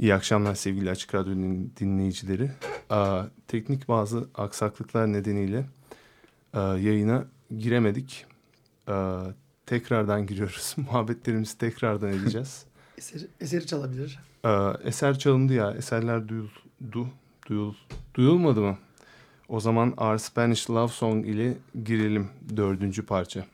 İyi akşamlar sevgili Açık Radyo dinleyicileri. teknik bazı aksaklıklar nedeniyle yayına giremedik. tekrardan giriyoruz. Muhabbetlerimizi tekrardan edeceğiz. Eser, eseri çalabilir. eser çalındı ya. Eserler duyuldu. Duyul, duyulmadı mı? O zaman Our Spanish Love Song ile girelim dördüncü parça.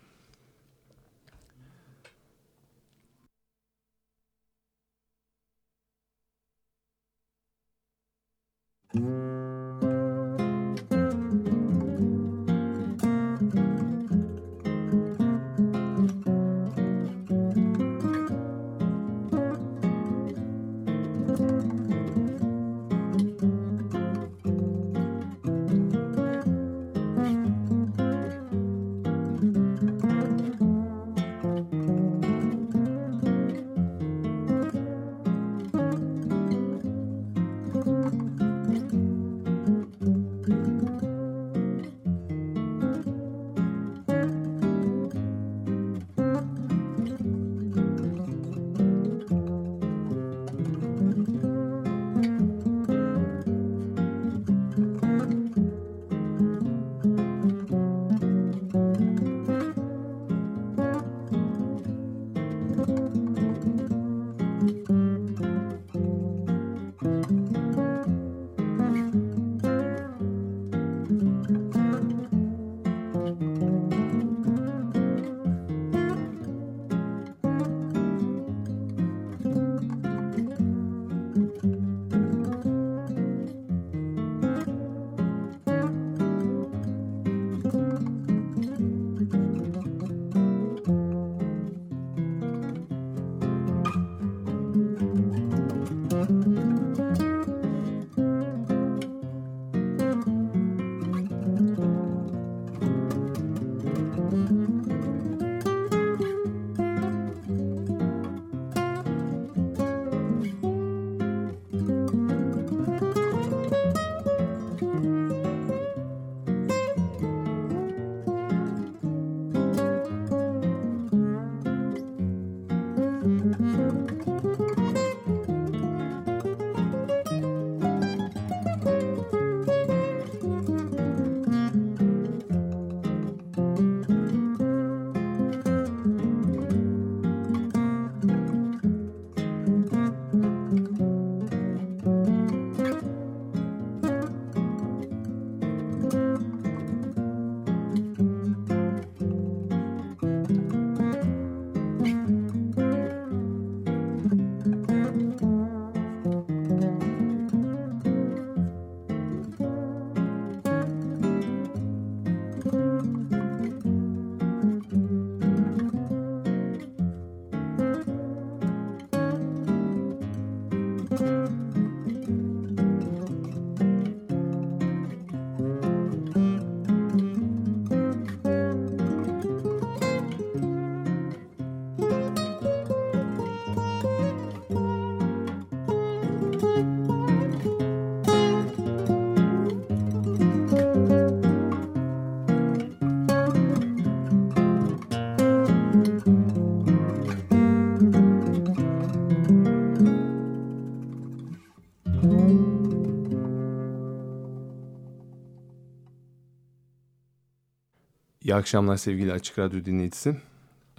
Akşamlar sevgili Açık Radyo dinleyicisi.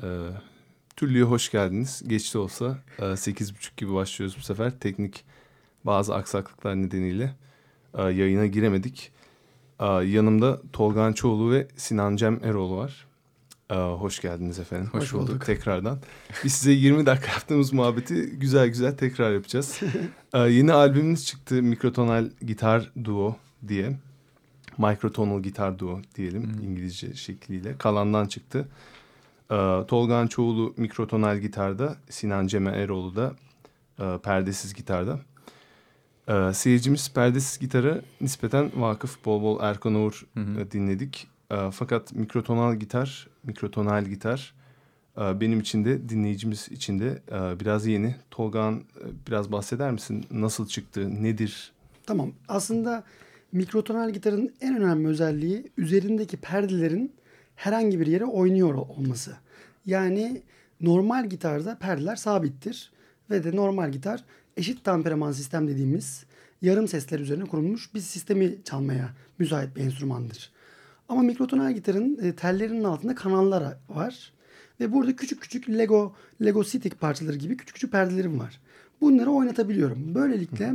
Ee, Türlü'ye hoş geldiniz. Geçti olsa e, sekiz buçuk gibi başlıyoruz bu sefer. Teknik bazı aksaklıklar nedeniyle e, yayına giremedik. E, yanımda Tolgan Çoğulu ve Sinan Cem Eroğlu var. E, hoş geldiniz efendim. Hoş, hoş bulduk. bulduk. Tekrardan. Biz size 20 dakika yaptığımız muhabbeti güzel güzel tekrar yapacağız. e, yeni albümümüz çıktı. Mikrotonal Gitar Duo diye. Microtonal gitar duo diyelim hmm. İngilizce şekliyle. Kalan'dan çıktı. Ee, Tolgan Çoğulu mikrotonal gitarda, Sinan Ceme Eroğlu da e, perdesiz gitarda. Ee, seyircimiz perdesiz gitarı nispeten vakıf bol bol Erkan Uğur e, dinledik. E, fakat mikrotonal gitar, mikrotonal gitar e, benim için de dinleyicimiz için de e, biraz yeni. Tolgan e, biraz bahseder misin? Nasıl çıktı? Nedir? Tamam. Aslında mikrotonal gitarın en önemli özelliği üzerindeki perdelerin herhangi bir yere oynuyor olması. Yani normal gitarda perdeler sabittir ve de normal gitar eşit temperaman sistem dediğimiz yarım sesler üzerine kurulmuş bir sistemi çalmaya müsait bir enstrümandır. Ama mikrotonal gitarın e, tellerinin altında kanallar var. Ve burada küçük küçük Lego, Lego City parçaları gibi küçük küçük perdelerim var. Bunları oynatabiliyorum. Böylelikle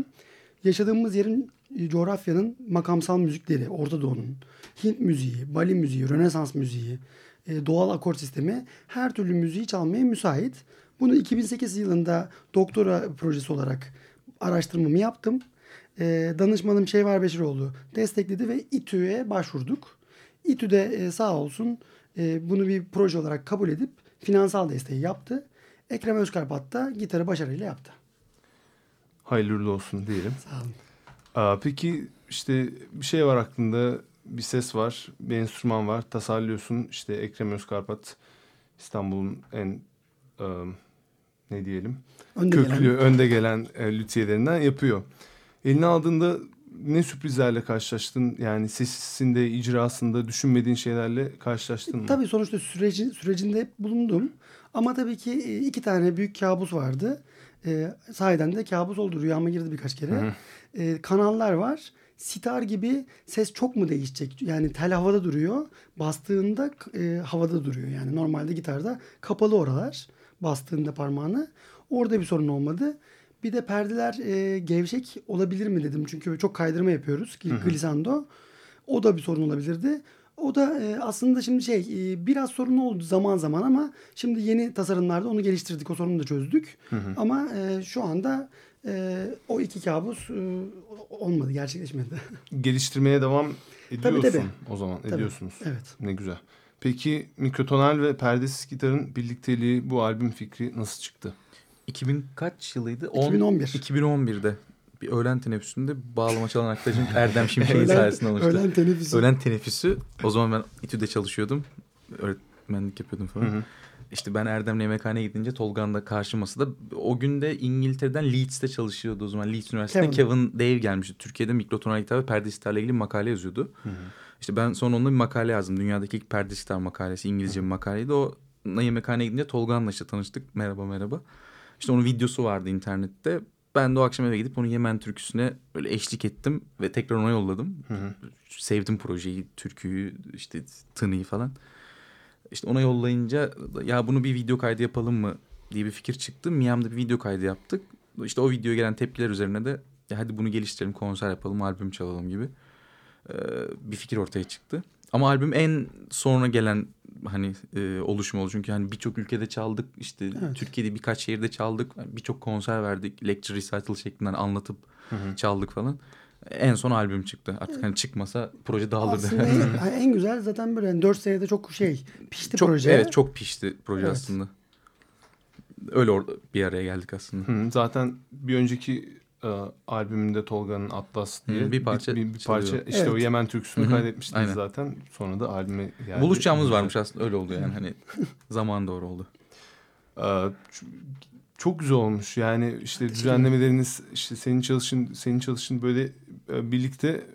yaşadığımız yerin coğrafyanın makamsal müzikleri, Orta Doğu'nun, Hint müziği, Bali müziği, Rönesans müziği, e, doğal akor sistemi her türlü müziği çalmaya müsait. Bunu 2008 yılında doktora projesi olarak araştırmamı yaptım. E, danışmanım Şevval Beşiroğlu destekledi ve İTÜ'ye başvurduk. İTÜ de e, sağ olsun e, bunu bir proje olarak kabul edip finansal desteği yaptı. Ekrem Özkarpat da gitarı başarıyla yaptı. Hayırlı olsun diyelim. Sağ olun. Aa, peki işte bir şey var aklında, bir ses var, bir enstrüman var. Tasarlıyorsun işte Ekrem Özkarpat İstanbul'un en e, ne diyelim Önde köklü, gelen. önde gelen e, lütiyelerinden yapıyor. Eline aldığında ne sürprizlerle karşılaştın? Yani sesinde, icrasında düşünmediğin şeylerle karşılaştın mı? Tabii sonuçta süreci, sürecinde bulundum. Ama tabii ki e, iki tane büyük kabus vardı. E, sahiden de kabus oldu. Rüyama girdi birkaç kere. Hı hı. E, kanallar var. Sitar gibi ses çok mu değişecek? Yani tel havada duruyor. Bastığında e, havada duruyor. Yani normalde gitarda kapalı oralar. Bastığında parmağını. Orada bir sorun olmadı. Bir de perdeler e, gevşek olabilir mi dedim. Çünkü çok kaydırma yapıyoruz. Glissando. O da bir sorun olabilirdi. O da e, aslında şimdi şey e, biraz sorun oldu zaman zaman ama şimdi yeni tasarımlarda onu geliştirdik. O sorunu da çözdük. Ama e, şu anda e, o iki kabus e, olmadı, gerçekleşmedi. Geliştirmeye devam ediyorsun tabii. o zaman. Tabii. Ediyorsunuz. evet. Ne güzel. Peki mikrotonal ve perdesiz gitarın birlikteliği bu albüm fikri nasıl çıktı? 2000 kaç yılıydı? On- 2011. 2011'de bir öğlen teneffüsünde bağlama çalan arkadaşım Erdem Şimşek'in sayesinde olmuştu. Öğlen teneffüsü. Öğlen teneffüsü. O zaman ben İTÜ'de çalışıyordum. Öğretmenlik yapıyordum falan. Hı hı. İşte ben Erdem'le yemekhaneye gidince Tolga'nın da karşı masada. O gün de İngiltere'den Leeds'te çalışıyordu o zaman. Leeds Üniversitesi'nde Kevin. Kevin Dave gelmişti. Türkiye'de mikrotonal gitar ve perde gitarla ilgili makale yazıyordu. İşte ben sonra onunla bir makale yazdım. Dünyadaki ilk perde gitar makalesi. İngilizce bir makaleydi. O yemekhaneye gidince Tolga'nla işte tanıştık. Merhaba merhaba. İşte onun videosu vardı internette. Ben de o akşam eve gidip onun Yemen türküsüne böyle eşlik ettim ve tekrar ona yolladım. Sevdim projeyi, türküyü, işte tınıyı falan. İşte ona yollayınca ya bunu bir video kaydı yapalım mı diye bir fikir çıktı. Miami'de bir video kaydı yaptık. İşte o videoya gelen tepkiler üzerine de ya hadi bunu geliştirelim, konser yapalım, albüm çalalım gibi bir fikir ortaya çıktı. Ama albüm en sonra gelen hani e, oluşum oldu. Çünkü hani birçok ülkede çaldık. işte Evet. Türkiye'de birkaç şehirde çaldık. Birçok konser verdik. Lecture recital şeklinde hani anlatıp çaldık falan. En son albüm çıktı. Artık hani çıkmasa proje dağılırdı. Aslında en, en güzel zaten böyle yani 4 senede çok şey pişti çok, proje. Evet çok pişti proje Evet. aslında. Öyle orada bir araya geldik aslında. Hı, zaten bir önceki e, albümünde Tolga'nın Atlas diye Hı, bir parça bir, bir parça çalıyor. işte o Evet. Yemen türküsünü kaydetmiştiniz aynen. zaten. Sonra da albüme geldi. Buluşacağımız varmış aslında öyle oldu yani hani zaman doğru oldu. Ee, çok güzel olmuş. Yani işte düzenlemeleriniz işte senin çalışın senin çalışın böyle e, birlikte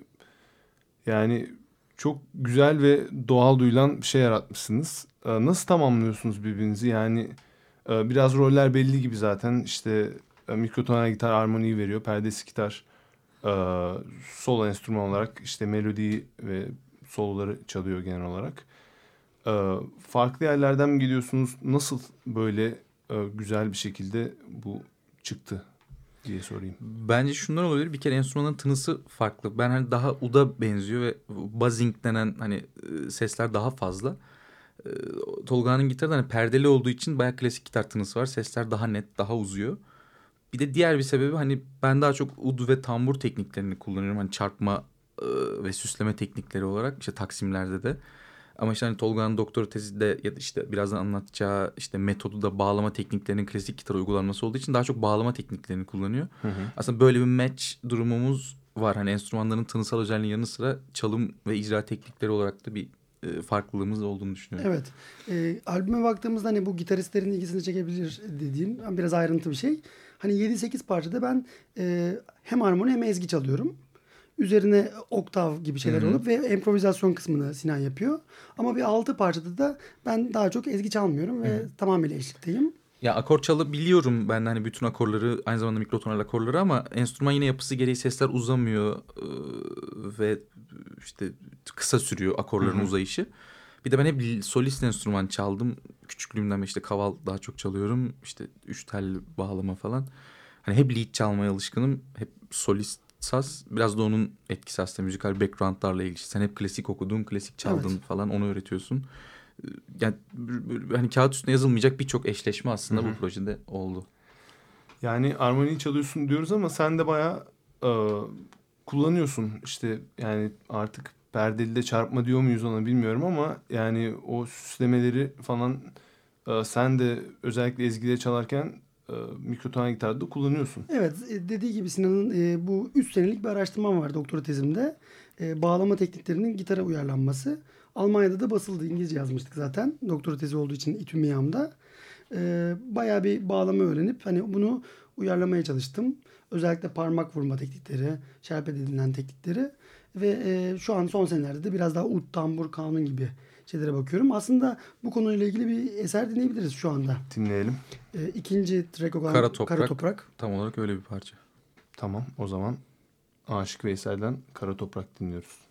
yani çok güzel ve doğal duyulan bir şey yaratmışsınız. Ee, nasıl tamamlıyorsunuz birbirinizi? Yani e, biraz roller belli gibi zaten. İşte e, mikrotonal gitar armoniyi veriyor. Perdesi gitar e, solo enstrüman olarak işte melodiyi ve soloları çalıyor genel olarak. Ee, farklı yerlerden mi gidiyorsunuz? Nasıl böyle e, güzel bir şekilde bu çıktı diye sorayım. Bence şunlar olabilir. Bir kere enstrümanın tınısı farklı. Ben hani daha uda benziyor ve buzzing denen hani e, sesler daha fazla. E, Tolga'nın gitarı da hani perdeli olduğu için bayağı klasik gitar tınısı var. Sesler daha net, daha uzuyor. Bir de diğer bir sebebi hani ben daha çok ud ve tambur tekniklerini kullanıyorum. Hani çarpma e, ve süsleme teknikleri olarak işte taksimlerde de. Ama işte hani Tolga'nın doktora tezi de ya da işte birazdan anlatacağı işte metodu da bağlama tekniklerinin klasik gitar uygulanması olduğu için daha çok bağlama tekniklerini kullanıyor. Aslında böyle bir match durumumuz var. Hani enstrümanların tınısal özelliğinin yanı sıra çalım ve icra teknikleri olarak da bir e, farklılığımız olduğunu düşünüyorum. Evet. E, albüme baktığımızda hani bu gitaristlerin ilgisini çekebilir dediğim biraz ayrıntı bir şey. Hani 7-8 parçada ben e, hem armoni hem ezgi çalıyorum. Üzerine oktav gibi şeyler olup ve improvizasyon kısmını Sinan yapıyor. Ama bir 6 parçada da ben daha çok ezgi çalmıyorum ve tamamıyla eşlikteyim. Ya akor çalı biliyorum ben de hani bütün akorları aynı zamanda mikrotonal akorları ama enstrüman yine yapısı gereği sesler uzamıyor ve işte kısa sürüyor akorların uzayışı. Bir de ben hep solist enstrüman çaldım. Küçüklüğümden işte kaval daha çok çalıyorum. İşte üç tel bağlama falan. Hani hep lead çalmaya alışkınım. Hep solist saz. Biraz da onun etkisi aslında müzikal backgroundlarla ilgili. Sen hep klasik okudun, klasik çaldın evet. falan onu öğretiyorsun. Yani hani kağıt üstüne yazılmayacak birçok eşleşme aslında Hı-hı. bu projede oldu. Yani armoniyi çalıyorsun diyoruz ama sen de bayağı e, kullanıyorsun. İşte yani artık perdeli de çarpma diyor muyuz ona bilmiyorum ama yani o süslemeleri falan e, sen de özellikle ezgide çalarken e, mikrotonal gitarda kullanıyorsun. Evet e, dediği gibi Sinan'ın e, bu 3 senelik bir araştırmam var doktora tezimde. E, bağlama tekniklerinin gitara uyarlanması. Almanya'da da basıldı. İngilizce yazmıştık zaten. Doktora tezi olduğu için İTÜ Miami'da. E, bayağı bir bağlama öğrenip hani bunu uyarlamaya çalıştım. Özellikle parmak vurma teknikleri, şerpe denilen teknikleri ve e, şu an son senelerde de biraz daha ud, tambur, kanun gibi şeylere bakıyorum. Aslında bu konuyla ilgili bir eser dinleyebiliriz şu anda. Dinleyelim. E, ikinci track olan Kara Toprak, Kara Toprak. Tam olarak öyle bir parça. Tamam o zaman Aşık Veysel'den Kara Toprak dinliyoruz.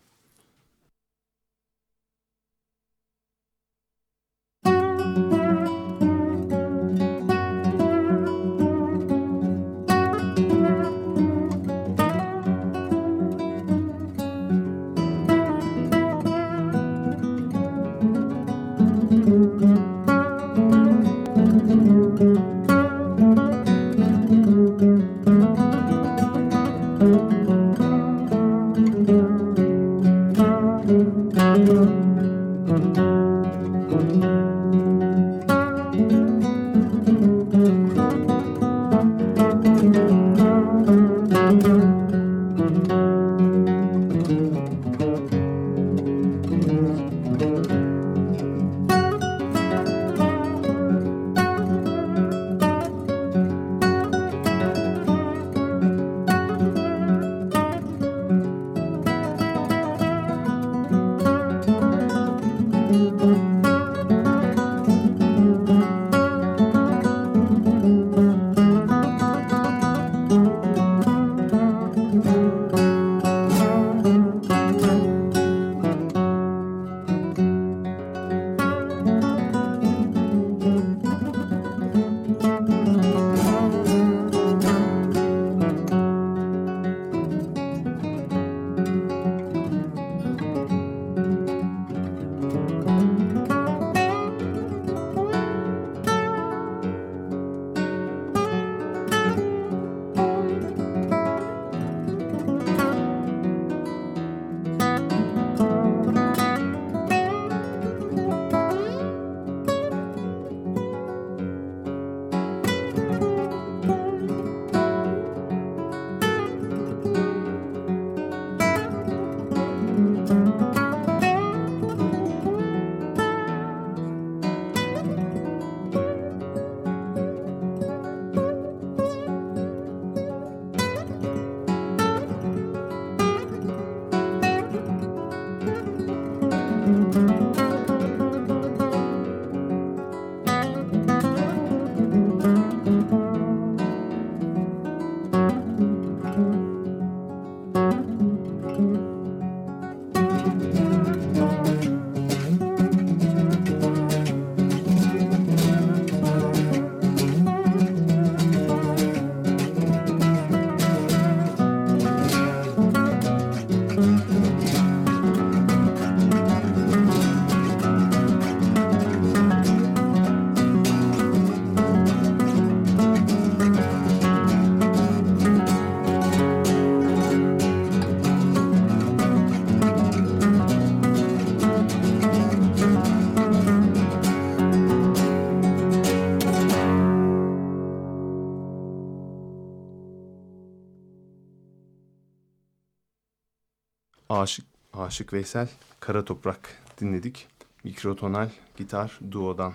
Aşık Veysel, Kara Toprak dinledik. Mikrotonal gitar duodan.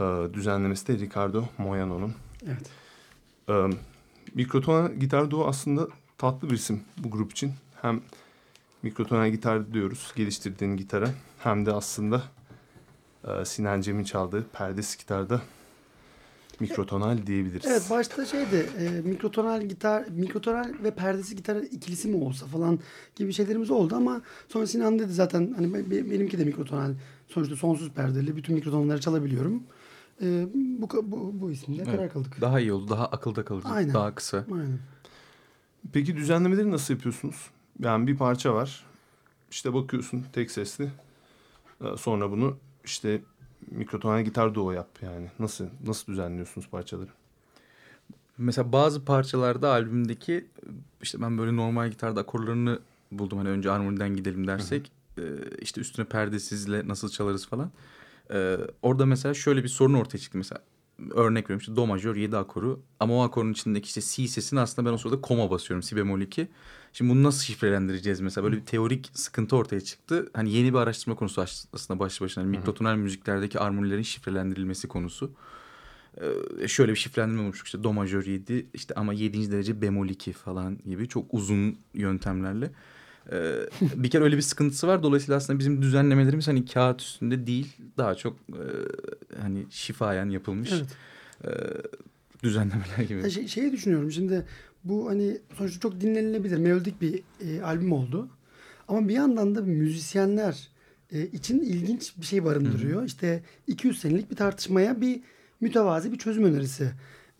Ee, düzenlemesi de Ricardo Moyano'nun. Evet. Ee, mikrotonal gitar duo aslında tatlı bir isim bu grup için. Hem mikrotonal gitar diyoruz geliştirdiğin gitara hem de aslında e, Sinan Cem'in çaldığı perdesi gitarda mikrotonal diyebiliriz. Evet başta şeydi e, mikrotonal gitar, mikrotonal ve perdesi gitar ikilisi mi olsa falan gibi şeylerimiz oldu ama sonra Sinan dedi zaten hani be- benimki de mikrotonal sonuçta sonsuz perdeli bütün mikrotonları çalabiliyorum. E, bu, bu, bu isimle Evet. karar kıldık. Daha iyi oldu. Daha akılda kalıcı. Aynen. Daha kısa. Aynen. Peki düzenlemeleri nasıl yapıyorsunuz? Yani bir parça var. İşte bakıyorsun tek sesli. Ee, Sonra bunu işte mikrotonal gitar duo yap yani. Nasıl nasıl düzenliyorsunuz parçaları? Mesela bazı parçalarda albümdeki işte ben böyle normal gitarda akorlarını buldum. Hani önce armoniden gidelim dersek e, işte üstüne perdesizle nasıl çalarız falan. E, orada mesela şöyle bir sorun ortaya çıktı mesela. Örnek veriyorum işte do majör 7 akoru ama o akorun içindeki işte si sesini aslında ben o sırada koma basıyorum si bemol 2. Şimdi bunu nasıl şifrelendireceğiz mesela böyle bir teorik sıkıntı ortaya çıktı. Hani yeni bir araştırma konusu aslında başlı başına. Hani mikrotonal müziklerdeki armonilerin şifrelendirilmesi konusu. Ee, şöyle bir şifrelendirme olmuş işte do majör 7 işte ama 7. derece bemol 2 falan gibi çok uzun yöntemlerle. Ee, bir kere öyle bir sıkıntısı var. Dolayısıyla aslında bizim düzenlemelerimiz hani kağıt üstünde değil daha çok e, hani şifayen yapılmış Evet. e, düzenlemeler gibi. Şey, şeyi düşünüyorum şimdi bu hani sonuçta çok dinlenilebilir melodik bir e, albüm oldu. Ama bir yandan da müzisyenler e, için ilginç bir şey barındırıyor. İşte 200 senelik bir tartışmaya bir mütevazi bir çözüm önerisi.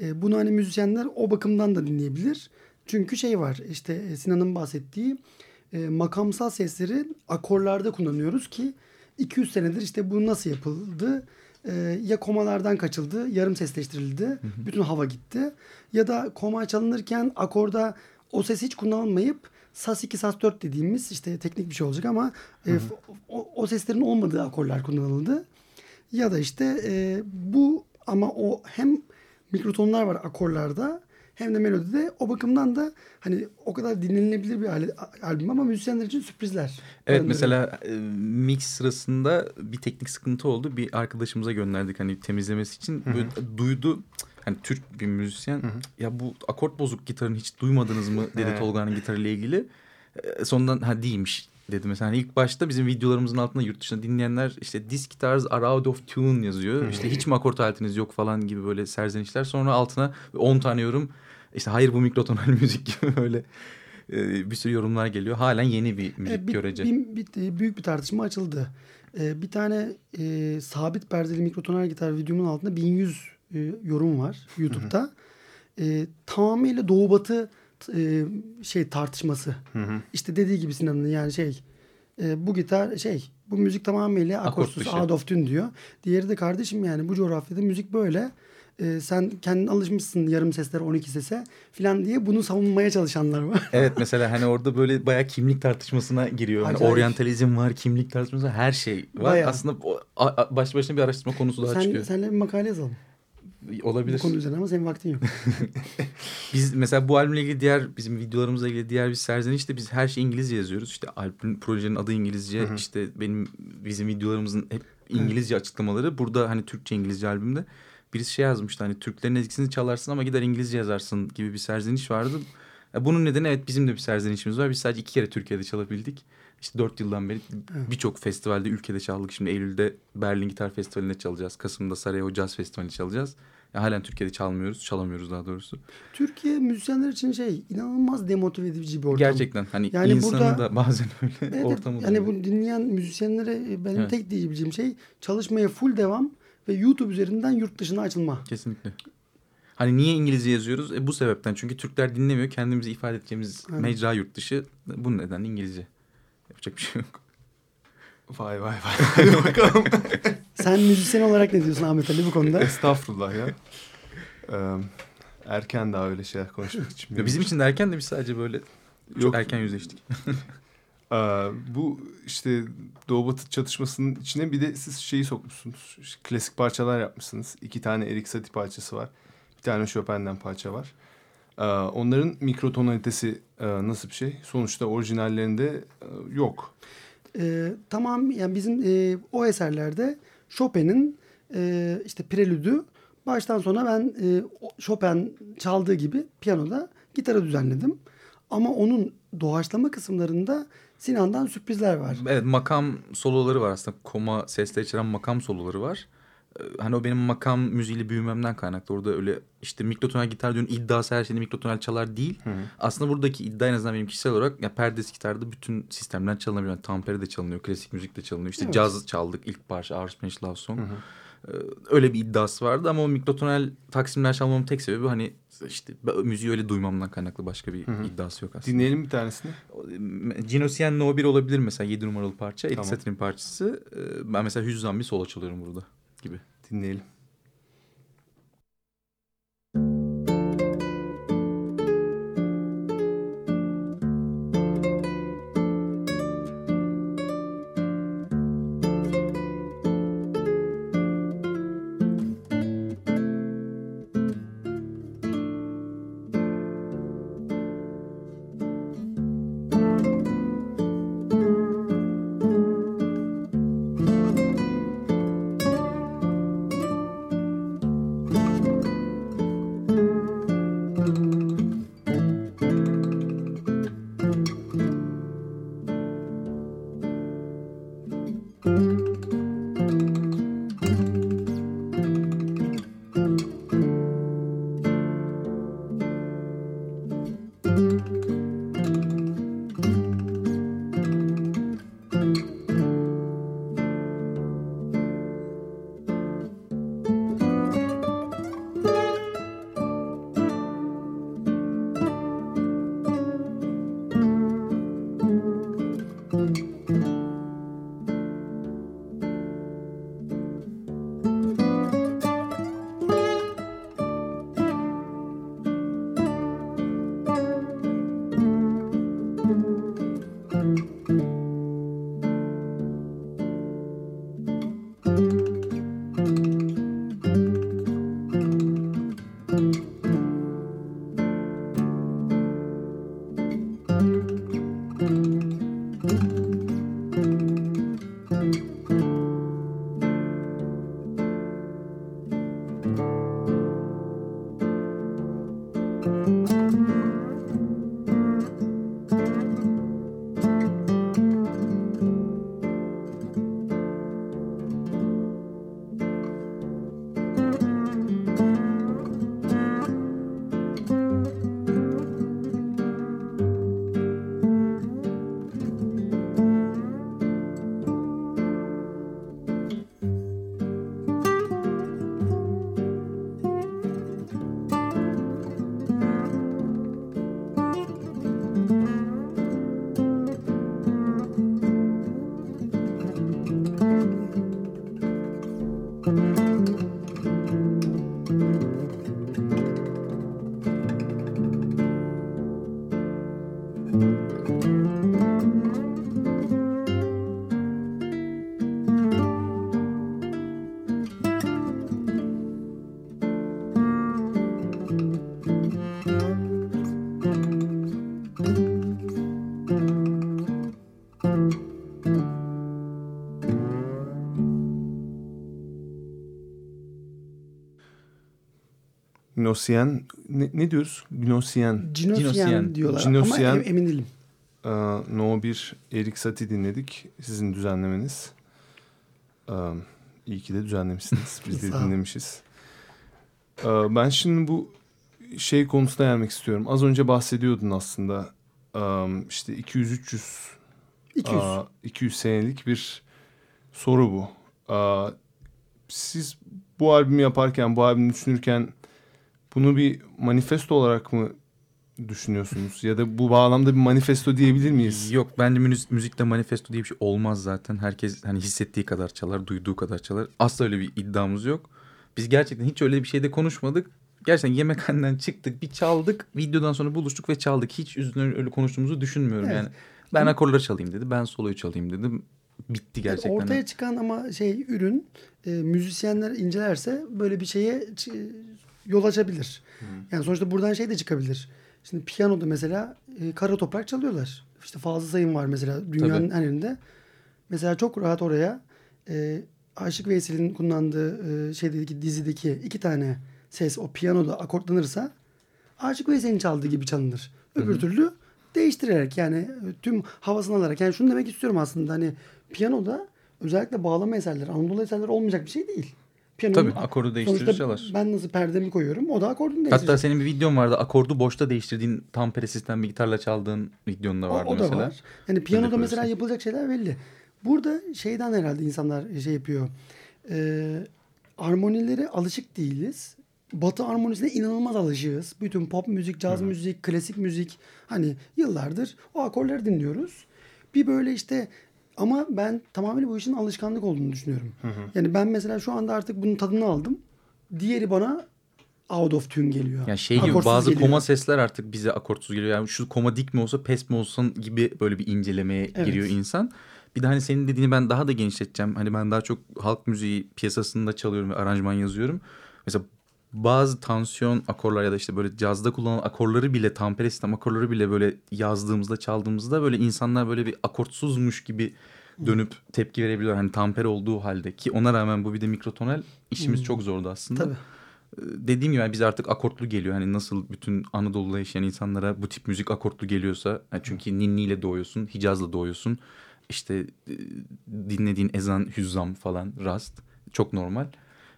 E, bunu hani müzisyenler o bakımdan da dinleyebilir. Çünkü şey var işte e, Sinan'ın bahsettiği e, makamsal sesleri akorlarda kullanıyoruz ki 200 senedir işte bu nasıl yapıldı? E, ya komalardan kaçıldı, yarım sesleştirildi, bütün hava gitti. Ya da koma çalınırken akorda o ses hiç kullanılmayıp sas 2 sas 4 dediğimiz işte teknik bir şey olacak ama e, o, o seslerin olmadığı akorlar kullanıldı. Ya da işte e, bu ama o hem mikrotonlar var akorlarda hem de melodide. O bakımdan da hani o kadar dinlenilebilir bir ale- albüm ama müzisyenler için sürprizler. Evet mesela e, mix sırasında bir teknik sıkıntı oldu. Bir arkadaşımıza gönderdik hani temizlemesi için. Böyle duydu hani Türk bir müzisyen ya bu akort bozuk gitarın hiç duymadınız mı dedi Evet. Tolga'nın gitarıyla ilgili. E, sonradan ha değilmiş dedi mesela. Hani ilk başta bizim videolarımızın altında yurt dışında dinleyenler işte this guitars are out of tune yazıyor. İşte hiç mi akort aletiniz yok falan gibi böyle serzenişler. Sonra altına 10 tane yorum işte hayır bu mikrotonal müzik gibi böyle e, bir sürü yorumlar geliyor. Halen yeni bir müzik E, bir, görece. bir- bir- büyük bir tartışma açıldı. E, bir tane e, sabit perdeli mikrotonal gitar videomun altında 1100 e, yorum var YouTube'da. E, tamamıyla doğu batı e, şey tartışması. İşte dediği gibi Sinan'ın yani şey e, bu gitar şey bu müzik tamamıyla akorsuz of tune diyor. Diğeri de kardeşim yani bu coğrafyada müzik böyle. E, sen kendin alışmışsın yarım seslere 12 sese filan diye bunu savunmaya çalışanlar var. Evet mesela hani orada böyle bayağı kimlik tartışmasına giriyor. Acayip. oryantalizm var, kimlik tartışması her şey var. Bayağı. Aslında başlı başına bir araştırma konusu daha Sen, çıkıyor. senle bir makale yazalım. Olabilir. Bu konu üzerine ama senin vaktin yok. Biz mesela bu albümle ilgili diğer bizim videolarımızla ilgili diğer bir serzenişte biz her şeyi İngilizce yazıyoruz. İşte albüm projenin adı İngilizce. işte benim bizim videolarımızın hep İngilizce açıklamaları. Burada hani Türkçe İngilizce albümde birisi şey yazmıştı hani Türklerin ezgisini çalarsın ama gider İngilizce yazarsın gibi bir serzeniş vardı. Ya Bunun nedeni evet bizim de bir serzenişimiz var. Biz sadece iki kere Türkiye'de çalabildik. İşte dört yıldan beri birçok festivalde ülkede çaldık. Şimdi Eylül'de Berlin Gitar Festivali'nde çalacağız. Kasım'da Sarajevo Jazz Festivali çalacağız. Ya halen Türkiye'de çalmıyoruz. Çalamıyoruz daha doğrusu. Türkiye müzisyenler için şey inanılmaz demotive edici bir ortam. Gerçekten hani Yani insanı burada- da bazen öyle Evet, ortamı yani bu dinleyen müzisyenlere e, benim Evet. tek diyebileceğim şey çalışmaya full devam ve YouTube üzerinden yurt dışına açılma. Kesinlikle. Hani niye İngilizce yazıyoruz? E, bu sebepten. Çünkü Türkler dinlemiyor. Kendimizi ifade edeceğimiz Aynen. mecra yurt dışı. Bu nedenle İngilizce. Yapacak bir şey yok. Vay vay vay. Hadi bakalım. Sen müzisyen olarak ne diyorsun Ahmet Ali bu konuda? Estağfurullah ya. Ee, erken daha öyle şeyler konuşmak için. Ya bizim için de erken de biz sadece böyle çok Yok. erken yüzleştik. Ee, bu işte Doğu Batı çatışmasının içine bir de siz şeyi sokmuşsunuz. İşte Klasik parçalar yapmışsınız. İki tane Erik Satie parçası var. Bir tane Chopin'den parça var. Ee, onların mikrotonalitesi e, nasıl bir şey? Sonuçta orijinallerinde e, yok. Ee, tamam yani bizim e, o eserlerde Chopin'in e, işte prelüdü baştan sona ben e, Chopin çaldığı gibi piyanoda gitarı düzenledim. Ama onun doğaçlama kısımlarında Sinan'dan sürprizler var. Evet makam soloları var aslında. Koma sesle içeren makam soloları var. Hani o benim makam müziğiyle büyümemden kaynaklı. Orada öyle işte mikrotonal gitar diyorsun iddiası her şeyde mikrotonal çalar değil. Hı. Aslında buradaki iddia en azından benim kişisel olarak ya perdesi gitarda bütün sistemler çalınabiliyor. Yani tampere de çalınıyor, klasik müzik de çalınıyor. İşte evet. caz çaldık ilk parça Our Spanish Love Song. Hı hı. Ee, öyle bir iddiası vardı ama o mikrotonal taksimler çalmamın tek sebebi hani işte müziği öyle duymamdan kaynaklı başka bir Hı-hı. iddiası yok aslında. Dinleyelim bir tanesini. Cinosiyen No 1 olabilir mesela 7 numaralı parça. Tamam. Eddie Satter'in parçası. Ben mesela Hüzzam bir solo çalıyorum burada gibi. Dinleyelim. Música Gnosyen ne, ne diyoruz? Gnosyen. Cinosyen diyorlar Cinosyen, ama emin değilim. E, no 1 Erik Satie dinledik. Sizin düzenlemeniz. E, iyi ki de düzenlemişsiniz. Biz de dinlemişiz. E, ben şimdi bu şey konusuna gelmek istiyorum. Az önce bahsediyordun aslında. E, işte 200-300 200. 200 senelik bir soru bu. Siz bu albümü yaparken, bu albümü düşünürken bunu bir manifesto olarak mı düşünüyorsunuz? Ya da bu bağlamda bir manifesto diyebilir miyiz? Yok bence müzik, müzikte manifesto diye bir şey olmaz zaten. Herkes hani hissettiği kadar çalar, duyduğu kadar çalar. Asla öyle bir iddiamız yok. Biz gerçekten hiç öyle bir şeyde konuşmadık. Gerçekten yemekhaneden çıktık, bir çaldık. Videodan sonra buluştuk ve çaldık. Hiç yüzünden öyle konuştuğumuzu düşünmüyorum evet. yani. Ben akorları çalayım dedi, ben soloyu çalayım dedim. Bitti gerçekten. Ortaya çıkan ama şey ürün e, müzisyenler incelerse böyle bir şeye yol açabilir. Hı. Yani sonuçta buradan şey de çıkabilir. Şimdi piyanoda mesela e, kara toprak çalıyorlar. İşte fazla sayım var mesela dünyanın Tabii. en önünde. Mesela çok rahat oraya e, Aşık Veysel'in kullandığı e, şeydeki dizideki iki tane ses o piyanoda akortlanırsa Aşık Veysel'in çaldığı gibi çalınır. Öbür Hı-hı. türlü değiştirerek yani e, tüm havasını alarak. Yani şunu demek istiyorum aslında hani piyanoda özellikle bağlama eserleri, Anadolu eserleri olmayacak bir şey değil. Piyanonun Tabii, akordu değiştirir, çalar. Ben nasıl perdemi koyuyorum o da akordunu değiştirecek. Hatta senin bir videon vardı. Akordu boşta değiştirdiğin tampere sistem bir gitarla çaldığın videon da O, vardı o da mesela. var. Yani piyanoda mesela yapılacak şeyler belli. Burada şeyden herhalde insanlar şey yapıyor. Ee, armonilere alışık değiliz. Batı armonisine inanılmaz alışığız. Bütün pop müzik, caz müzik, klasik müzik hani yıllardır o akorları dinliyoruz. Bir böyle işte ama ben tamamen bu işin alışkanlık olduğunu düşünüyorum. Yani ben mesela şu anda artık bunun tadını aldım. Diğeri bana out of tune geliyor. Yani şey gibi bazı geliyor. koma sesler artık bize akortsuz geliyor. Yani şu koma dik mi olsa pes mi olsun gibi böyle bir incelemeye Evet. giriyor insan. Bir de hani senin dediğini ben daha da genişleteceğim. Hani ben daha çok halk müziği piyasasında çalıyorum ve aranjman yazıyorum. Mesela bazı tansiyon akorlar ya da işte böyle cazda kullanılan akorları bile tampere sistem akorları bile böyle yazdığımızda çaldığımızda böyle insanlar böyle bir akortsuzmuş gibi dönüp tepki verebiliyor. Hani tampere olduğu halde ki ona rağmen bu bir de mikrotonal işimiz çok zordu aslında. Tabii. Dediğim gibi yani bize artık akortlu geliyor. Hani nasıl bütün Anadolu'da yaşayan insanlara bu tip müzik akortlu geliyorsa. yani çünkü ninniyle doğuyorsun, Hicaz'la doğuyorsun. İşte e, dinlediğin ezan, hüzzam falan, rast. Çok normal.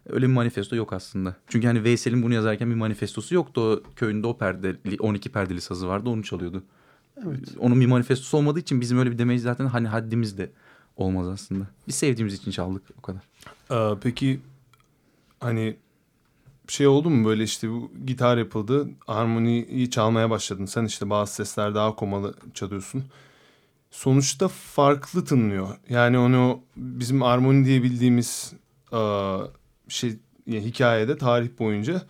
Öyle bir manifesto yok aslında. Çünkü hani Veysel'in bunu yazarken bir manifestosu yoktu. O köyünde o perdeli, 12 perdeli sazı vardı onu çalıyordu. Evet. Onun bir manifestosu olmadığı için bizim öyle bir demeyiz zaten hani haddimiz de olmaz aslında. Biz sevdiğimiz için çaldık o kadar. Ee, peki hani şey oldu mu böyle işte bu gitar yapıldı harmoniyi çalmaya başladın sen işte bazı sesler daha komalı çalıyorsun sonuçta farklı tınlıyor yani onu bizim armoni diye bildiğimiz e, şey yani hikayede tarih boyunca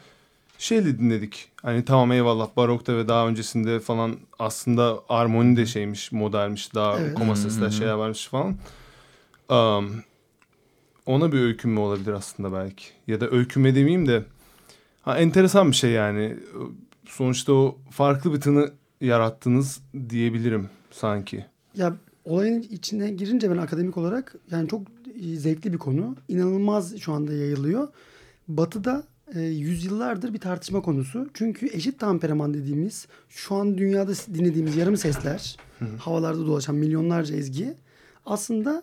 şeyle dinledik hani tamam eyvallah barokta ve daha öncesinde falan aslında armoni de şeymiş modelmiş daha Evet. koma sesler şeyler varmış falan. Um, ona bir öykünme olabilir aslında belki. Ya da öykünme demeyeyim de ha, enteresan bir şey yani. Sonuçta o farklı bir tını yarattınız diyebilirim sanki. Ya olayın içine girince ben akademik olarak yani çok zevkli bir konu. İnanılmaz şu anda yayılıyor. Batı'da e, yüzyıllardır bir tartışma konusu. Çünkü eşit temperaman dediğimiz şu an dünyada dinlediğimiz yarım sesler, havalarda dolaşan milyonlarca ezgi aslında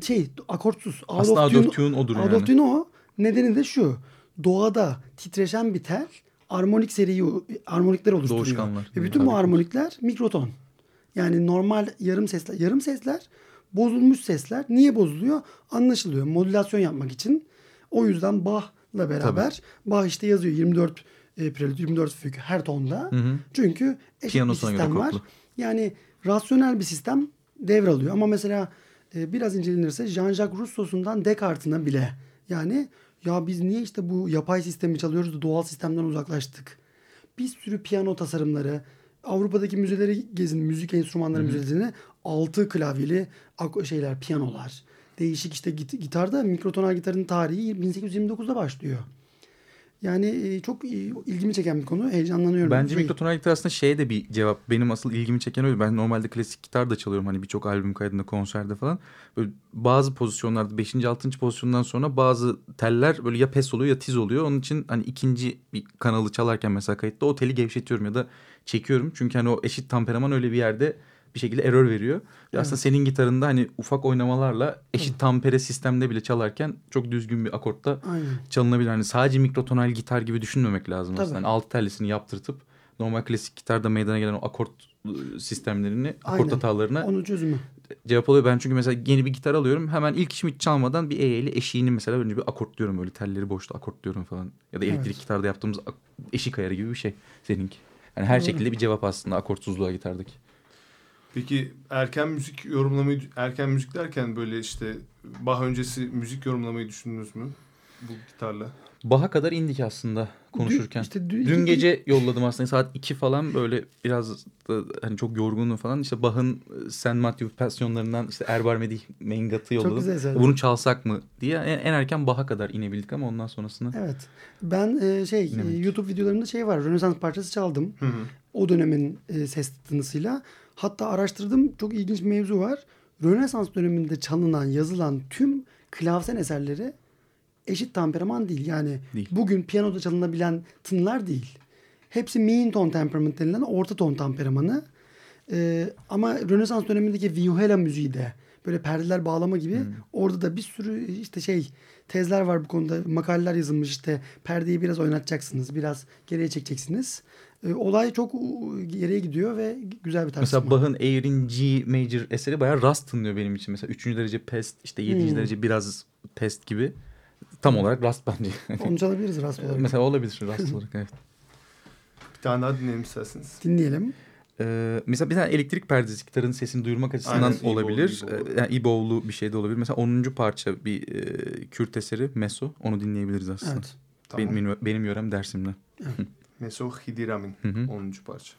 şey akortsuz. Aslında tune odur yani. tune o. Nedeni de şu. Doğada titreşen bir tel armonik seriyi armonikler oluşturuyor. Doğuşkanlar. Ve bütün bu armonikler mikroton. Yani normal yarım sesler, yarım sesler bozulmuş sesler. Niye bozuluyor? Anlaşılıyor. Modülasyon yapmak için. O yüzden Bach'la beraber Bach işte yazıyor 24 e, prelüt, 24 füg her tonda. Çünkü eşit Piyanosuna bir sistem var. Yani rasyonel bir sistem devralıyor. Ama mesela e, biraz incelenirse Jean-Jacques Rousseau'sundan Descartes'ine bile yani ya biz niye işte bu yapay sistemi çalıyoruz da doğal sistemden uzaklaştık. Bir sürü piyano tasarımları Avrupa'daki müzeleri gezin, müzik enstrümanları müzesine altı klavyeli şeyler, piyanolar. Değişik işte git- gitarda mikrotonal gitarın tarihi 1829'da başlıyor. Yani çok ilgimi çeken bir konu. Heyecanlanıyorum. Bence Şey- mikrotonal gitar aslında şeye de bir cevap. Benim asıl ilgimi çeken öyle. Ben normalde klasik gitar da çalıyorum. Hani birçok albüm kaydında, konserde falan. Böyle bazı pozisyonlarda 5. 6. pozisyondan sonra bazı teller böyle ya pes oluyor ya tiz oluyor. Onun için hani ikinci bir kanalı çalarken mesela kayıtta o teli gevşetiyorum ya da çekiyorum. Çünkü hani o eşit temperaman öyle bir yerde bir şekilde error veriyor. Ve Aslında senin gitarında hani ufak oynamalarla eşit tampere sistemde bile çalarken çok düzgün bir akortta Aynen. çalınabilir. Hani sadece mikrotonal gitar gibi düşünmemek lazım Tabii. aslında. Hani alt tellisini yaptırtıp normal klasik gitarda meydana gelen o akort ıı, sistemlerini, akort Aynen. hatalarına Onun çözümü. cevap oluyor. Ben çünkü mesela yeni bir gitar alıyorum. Hemen ilk işimi hiç çalmadan bir eğeli eşiğini mesela önce bir akortluyorum. Böyle telleri boşta akortluyorum falan. Ya da elektrik Evet. gitarda yaptığımız eşik ayarı gibi bir şey seninki. Yani her Doğru. şekilde bir cevap aslında akortsuzluğa gitardaki. Peki erken müzik yorumlamayı erken müzik derken böyle işte Bach öncesi müzik yorumlamayı düşündünüz mü bu gitarla? Baha kadar indik aslında konuşurken. Dün, işte dün, Dün gece yolladım aslında saat 2 falan böyle biraz da hani çok yorgunum falan. İşte Bach'ın e, Saint Matthew pasyonlarından işte Erbar Medih Mengat'ı yolladım. güzel eser. Bunu çalsak mı diye en, en erken Bach'a kadar inebildik ama ondan sonrasını. Evet. Ben e, şey Dinlemedik. YouTube videolarında şey var. Rönesans parçası çaldım. Hı hı. O dönemin e, ses tınısıyla. Hatta araştırdım. Çok ilginç bir mevzu var. Rönesans döneminde çalınan, yazılan tüm klavsen eserleri eşit temperaman değil. Yani Değil. bugün piyanoda çalınabilen tınlar değil. Hepsi mean tone temperament denilen orta ton temperamanı. E, ama Rönesans dönemindeki Vihuela müziği de böyle perdeler bağlama gibi. Hmm. Orada da bir sürü işte şey tezler var bu konuda. Makaleler yazılmış işte perdeyi biraz oynatacaksınız. Biraz geriye çekeceksiniz. E, olay çok geriye gidiyor ve güzel bir tartışma. Mesela Bach'ın Air'in G major eseri bayağı Rust tınlıyor benim için. Mesela 3. derece pest, işte 7. Hmm. derece biraz pest gibi. Tam olarak Rust bence. Onu çalabiliriz rast olarak. Mesela olabilir Rust olarak evet. Bir tane daha dinleyelim isterseniz. Dinleyelim. Ee, mesela bir tane elektrik perdesi gitarın sesini duyurmak açısından Aynen, olabilir. İboğlu. Ee, yani İboğlu bir şey de olabilir. Mesela 10. parça bir e, Kürt eseri Meso. Onu dinleyebiliriz aslında. Evet. Tamam. Benim, benim, yörem Dersim'den. Meso Hidiramin Hı hı. 10. parça.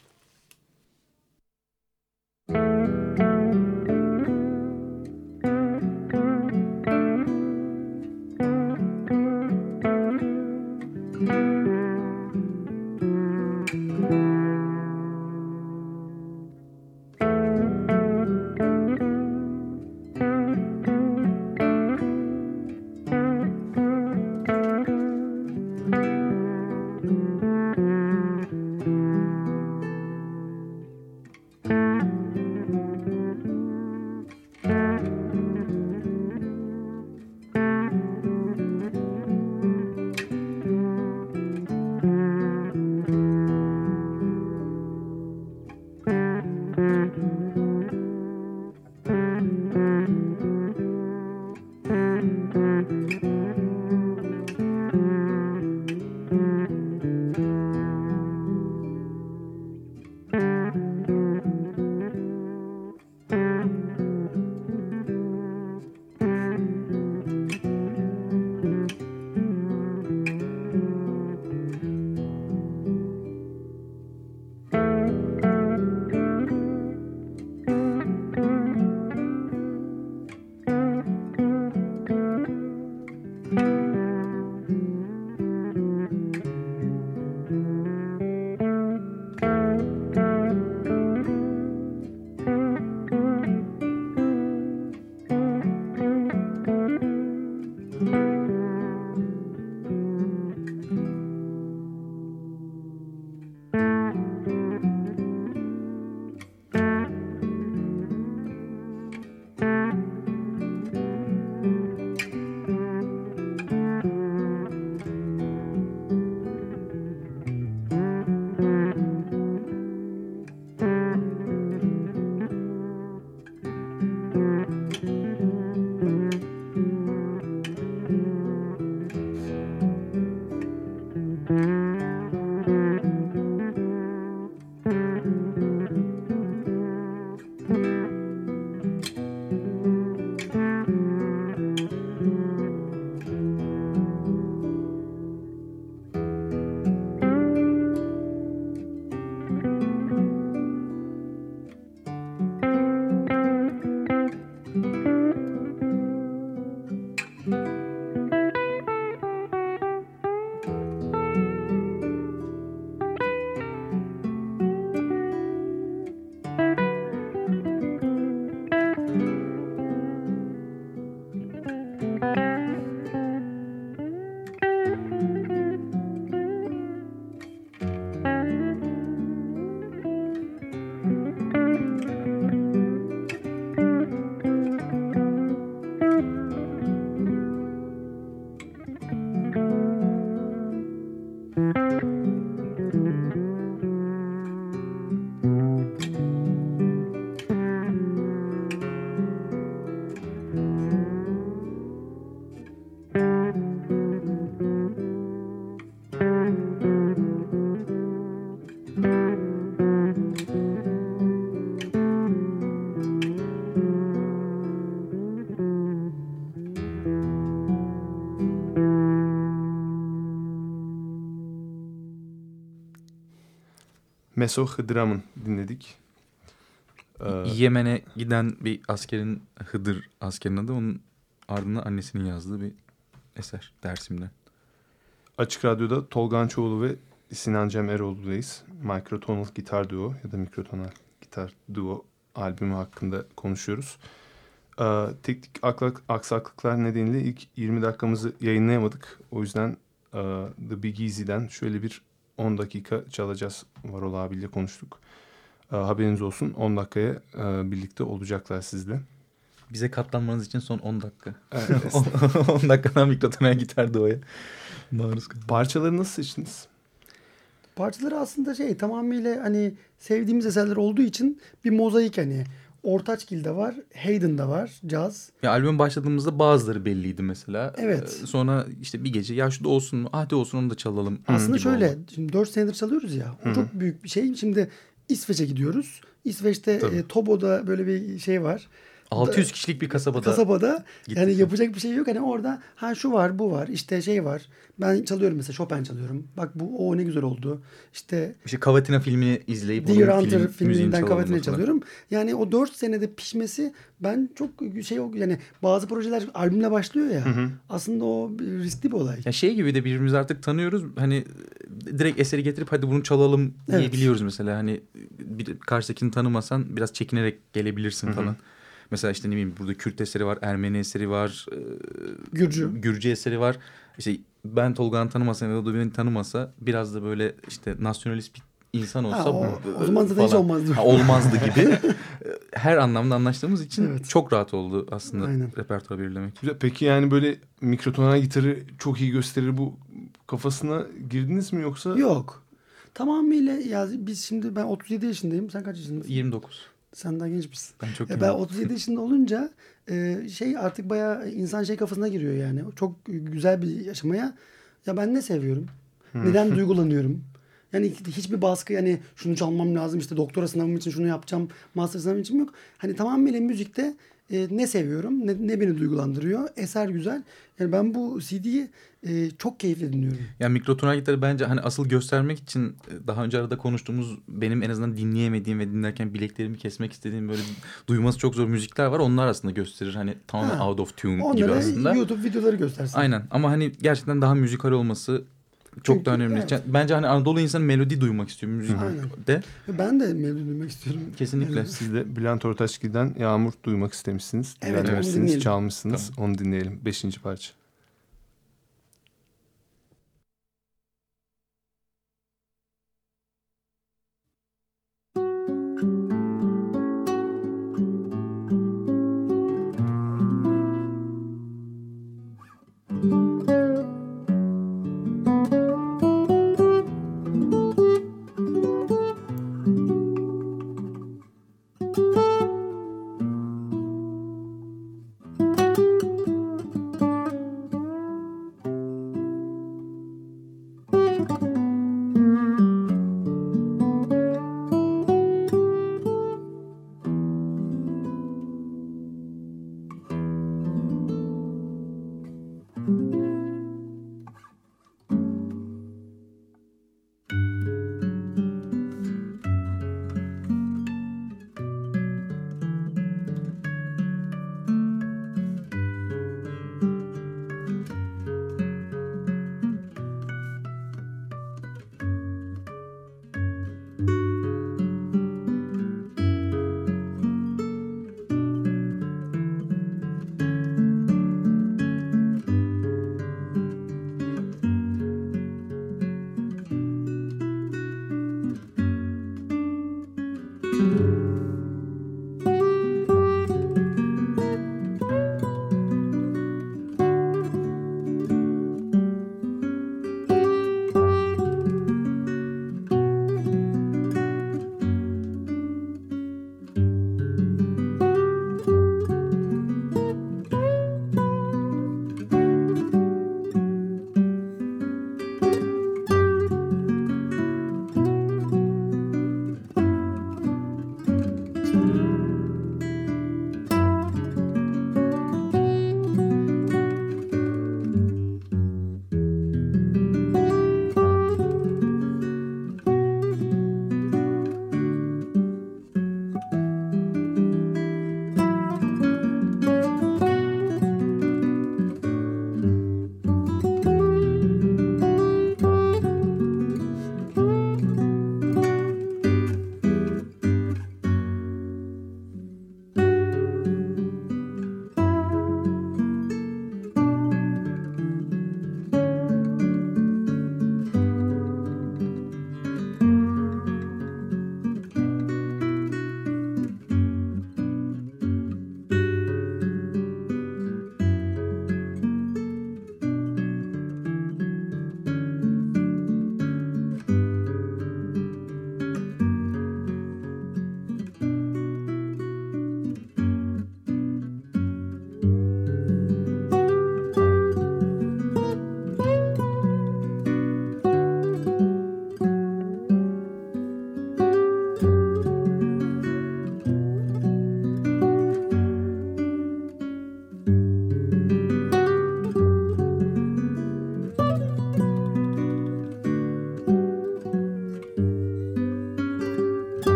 Meso Hıdram'ın dinledik. Ee, Yemen'e giden bir askerin Hıdır askerin adı. Onun ardına annesinin yazdığı bir eser Dersim'den. Açık Radyo'da Tolgan Çoğulu ve Sinan Cem Eroğlu'dayız. Microtonal Gitar Duo ya da Mikrotonal Gitar Duo albümü hakkında konuşuyoruz. Ee, teknik aklak, aksaklıklar nedeniyle ilk 20 dakikamızı yayınlayamadık. O yüzden e, The Big Easy'den şöyle bir 10 dakika çalacağız. Varol abiyle konuştuk. E, haberiniz olsun 10 dakikaya e, birlikte olacaklar sizle. Bize katlanmanız için son 10 dakika. Evet. 10 dakikadan mikrotonal gitar duoya maruz kaldım. Parçaları nasıl seçtiniz? Parçaları aslında şey tamamıyla hani sevdiğimiz eserler olduğu için bir mozaik hani. Ortaçgil'de var, Haydn'da var, caz. Ya albüm başladığımızda bazıları belliydi mesela. Evet. Ee, sonra işte bir gece ya şu da olsun mu? Hadi olsun onu da çalalım. Aslında şöyle, oldu. şimdi 4 senedir çalıyoruz ya. O çok büyük bir şey. Şimdi İsveç'e gidiyoruz. İsveç'te Tabii. e, Tobo'da böyle bir şey var. 600 kişilik bir kasabada. Kasabada gittik. yani yapacak bir şey yok. Hani orada ha şu var, bu var. işte şey var. Ben çalıyorum mesela Chopin çalıyorum. Bak bu o ne güzel oldu. İşte İşte Cavatina filmini izleyip Deer Hunter film, filminden Cavatina çalıyorum. Yani o 4 senede pişmesi ben çok şey yok yani bazı projeler albümle başlıyor ya. Aslında o riskli bir olay. Ya şey gibi de birbirimizi artık tanıyoruz. Hani direkt eseri getirip hadi bunu çalalım Evet. diyebiliyoruz mesela. Hani bir karşıdakini tanımasan biraz çekinerek gelebilirsin falan. Mesela işte ne bileyim burada Kürt eseri var, Ermeni eseri var, e, Gürcü. Gürcü eseri var. İşte ben Tolga'nı tanımasam ya da beni tanımasa biraz da böyle işte nasyonalist bir insan olsa Ha, o- bu- o zaman zaten hiç olmazdı. Ha, olmazdı gibi. Her anlamda anlaştığımız için Evet. çok rahat oldu aslında Aynen. repertuar belirlemek. Güzel. Peki yani böyle mikrotonal gitarı çok iyi gösterir bu kafasına girdiniz mi yoksa? Yok. Tamamıyla ya biz şimdi ben 37 yaşındayım. Sen kaç yaşındasın? 29. Sen daha genç misin? Ben çok Ya ben 37 yaşında olunca e, şey artık bayağı insan şey kafasına giriyor yani. Çok güzel bir yaşamaya. Ya ben ne seviyorum? Neden duygulanıyorum? Yani hiçbir baskı yani şunu çalmam lazım işte doktora sınavım için şunu yapacağım, master sınavım için yok. Hani tamamıyla müzikte e, ne seviyorum, ne, ne beni duygulandırıyor. Eser güzel. Yani ben bu CD'yi e, çok keyifle dinliyorum. Yani mikrotonal gitarı bence hani asıl göstermek için e, daha önce arada konuştuğumuz benim en azından dinleyemediğim ve dinlerken bileklerimi kesmek istediğim böyle duyması çok zor müzikler var. Onlar aslında gösterir hani tamamen Ha. out of tune gibi Onlara aslında. YouTube videoları göstersin. Aynen ama hani gerçekten daha müzikal olması çok Çünkü, daha önemli. evet. Bence hani Anadolu insanı melodi duymak istiyor müzikte. Ben de melodi duymak istiyorum. Kesinlikle. Yani- Siz de Bülent Ortaçgil'den Yağmur duymak istemişsiniz. Evet, onu dinlemişsiniz, çalmışsınız. Onu dinleyelim. Beşinci parça.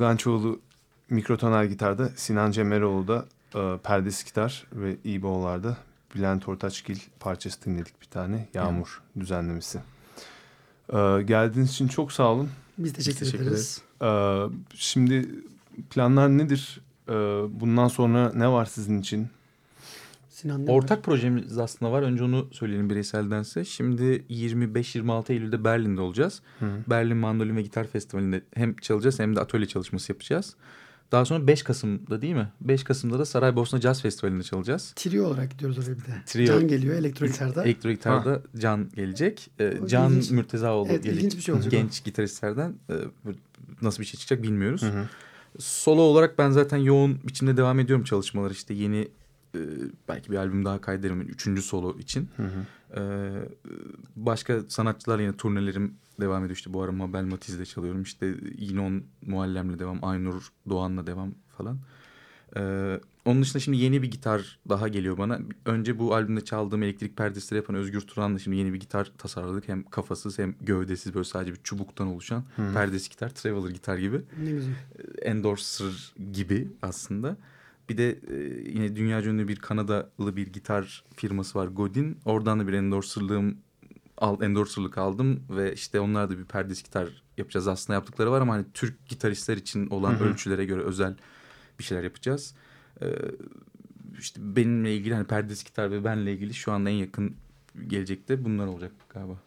Tolga Çoğulu mikrotonal gitarda, Sinan Cemeroğlu da e, perdesi gitar ve e-ball'larda Bülent Ortaçgil parçası dinledik bir tane. Yağmur evet. düzenlemesi. E, geldiğiniz için çok sağ olun. Biz teşekkür, Biz teşekkür ederiz. E, şimdi planlar nedir? E, bundan sonra ne var sizin için? Sinan Ortak var? projemiz aslında var. Önce onu söyleyelim bireyseldense. Şimdi 25-26 Eylül'de Berlin'de olacağız. Hı. Berlin Mandolin ve Gitar Festivali'nde hem çalacağız hem de atölye çalışması yapacağız. Daha sonra 5 Kasım'da değil mi? 5 Kasım'da da Saraybosna Jazz Festivali'nde çalacağız. Trio olarak gidiyoruz oraya bir de. Trio, Can geliyor elektro gitarda. Elektro gitarda Can gelecek. Ee, Can ilginç, Mürtezaoğlu evet, gelecek. bir şey olacak. Genç o. gitaristlerden. Ee, nasıl bir şey çıkacak bilmiyoruz. Hı hı. Solo olarak ben zaten yoğun biçimde devam ediyorum çalışmalar işte yeni e, belki bir albüm daha kaydederim üçüncü solo için. Hı hı. Ee, başka sanatçılar yine turnelerim devam ediyor. İşte bu ara Mabel Matiz'de çalıyorum. İşte Yinon Muallem'le devam. Aynur Doğan'la devam falan. Ee, onun dışında şimdi yeni bir gitar daha geliyor bana. Önce bu albümde çaldığım elektrik perdesileri yapan Özgür Turan'la şimdi yeni bir gitar tasarladık. Hem kafasız hem gövdesiz böyle sadece bir çubuktan oluşan hmm. perdesi gitar. Traveler gitar gibi. Ne güzel. Endorser gibi aslında. Bir de e, yine dünya ünlü bir Kanadalı bir gitar firması var Godin. Oradan da bir endorserlığım al, endorserlık aldım ve işte onlar da bir perdesi gitar yapacağız. Aslında yaptıkları var ama hani Türk gitaristler için olan Hı-hı. ölçülere göre özel bir şeyler yapacağız. Ee, işte benimle ilgili hani perdesi gitar ve benle ilgili şu anda en yakın gelecekte bunlar olacak galiba.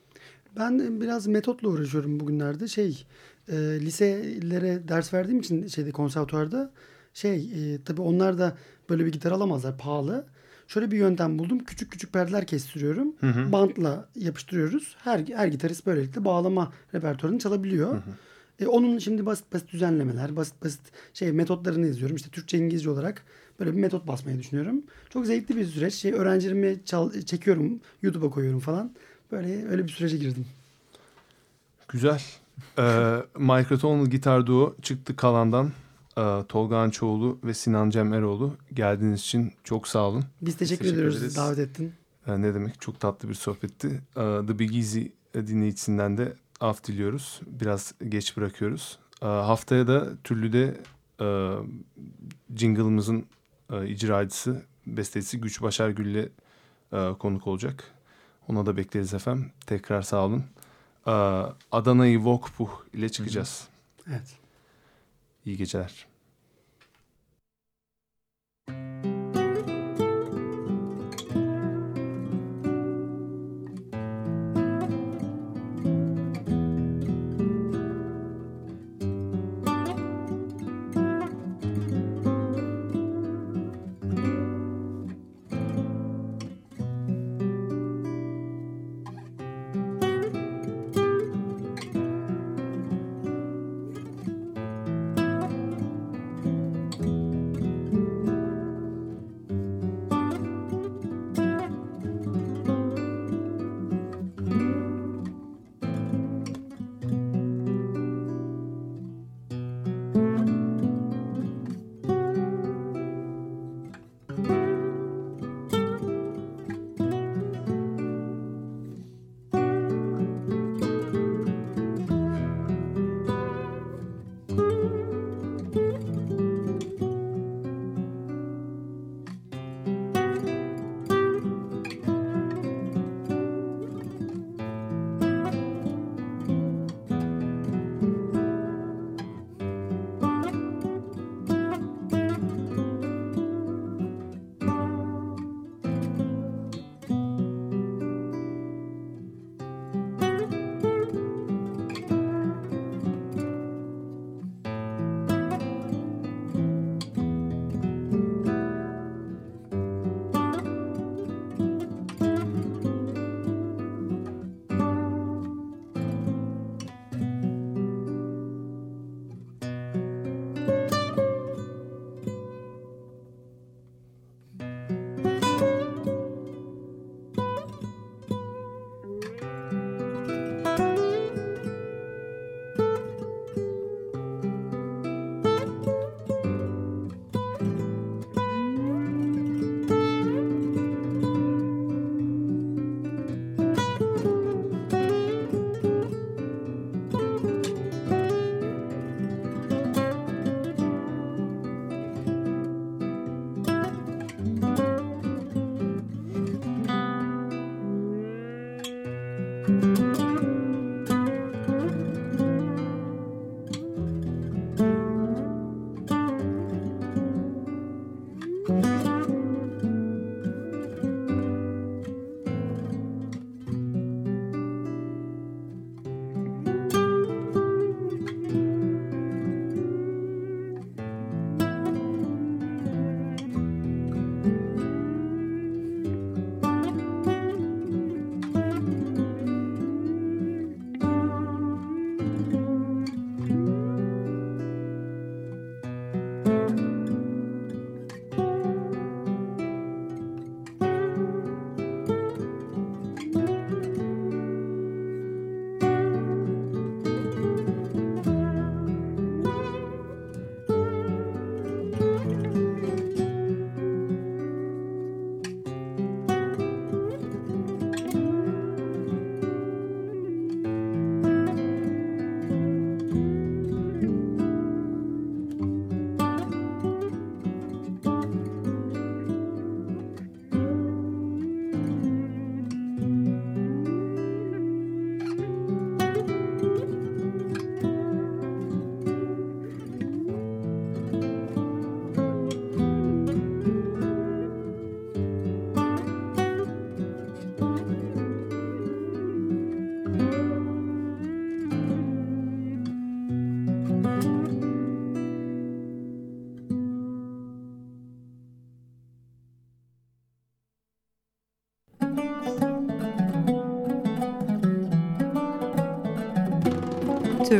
Ben biraz metotla uğraşıyorum bugünlerde. Şey e, liselere ders verdiğim için şeyde konservatuarda şey e, tabii onlar da böyle bir gitar alamazlar pahalı. Şöyle bir yöntem buldum. Küçük küçük perdeler kestiriyorum. Hı hı. Bantla yapıştırıyoruz. Her her gitarist böylelikle bağlama repertuarını çalabiliyor. Hı hı. E, onun şimdi basit basit düzenlemeler, basit basit şey metotlarını yazıyorum. İşte Türkçe İngilizce olarak böyle bir metot basmayı düşünüyorum. Çok zevkli bir süreç. Şey öğrencilerimi çal, çekiyorum, YouTube'a koyuyorum falan. Böyle öyle bir sürece girdim. Güzel. ee, Microtonal gitar duo çıktı kalandan. Ee, Tolga Ançoğlu ve Sinan Cem Eroğlu geldiğiniz için çok sağ olun. Biz teşekkür, teşekkür ediyoruz ederiz. davet ettin. Ee, ne demek çok tatlı bir sohbetti. Ee, The Big Easy dinleyicisinden de af diliyoruz. Biraz geç bırakıyoruz. Haftaya da Türlü'de e, jingle'ımızın e, icracısı, bestecisi Güç Başar Gül'le e, konuk olacak. Ona da bekleriz efendim. Tekrar sağ olun. Adana'yı Vokpuh ile çıkacağız. Evet. İyi geceler.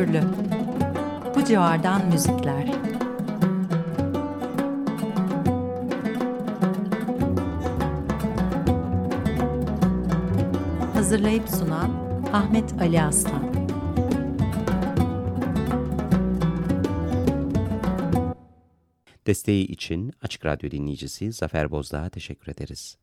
Türlü. Bu civardan müzikler. Hazırlayıp sunan Ahmet Ali Aslan. Desteği için Açık Radyo dinleyicisi Zafer Bozdağ'a teşekkür ederiz.